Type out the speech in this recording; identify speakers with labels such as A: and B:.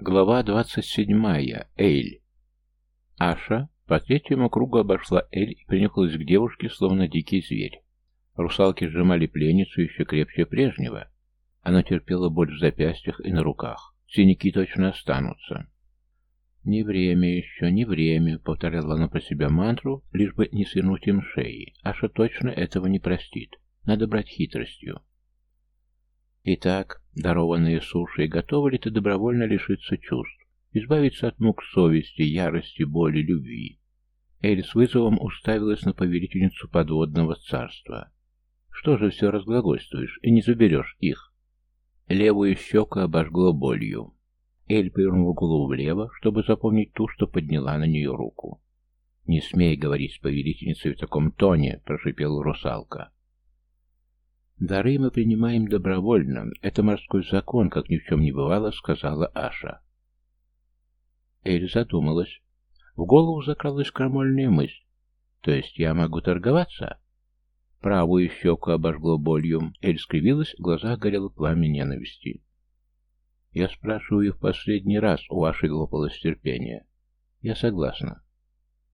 A: Глава двадцать седьмая. Эйль. Аша по третьему кругу обошла Эль и принюхалась к девушке, словно дикий зверь. Русалки сжимали пленницу еще крепче прежнего. Она терпела боль в запястьях и на руках. Синяки точно останутся. «Не время еще, не время», — повторяла она про себя мантру, лишь бы не свернуть им шеи. Аша точно этого не простит. Надо брать хитростью. Итак, дарованные суши, готовы ли ты добровольно лишиться чувств, избавиться от мук совести, ярости, боли, любви? Эль с вызовом уставилась на повелительницу подводного царства. Что же все разглагольствуешь и не заберешь их? Левую щеку обожгло болью. Эль повернула голову влево, чтобы запомнить ту, что подняла на нее руку. «Не смей говорить с повелительницей в таком тоне», — прошипела русалка. «Дары мы принимаем добровольно. Это морской закон, как ни в чем не бывало», — сказала Аша. Эль задумалась. В голову закралась крамольная мысль. «То есть я могу торговаться?» Правую щеку обожгло болью. Эль скривилась, в глазах горело пламя ненависти. «Я спрашиваю в последний раз, у вашей лопалось терпение». «Я согласна».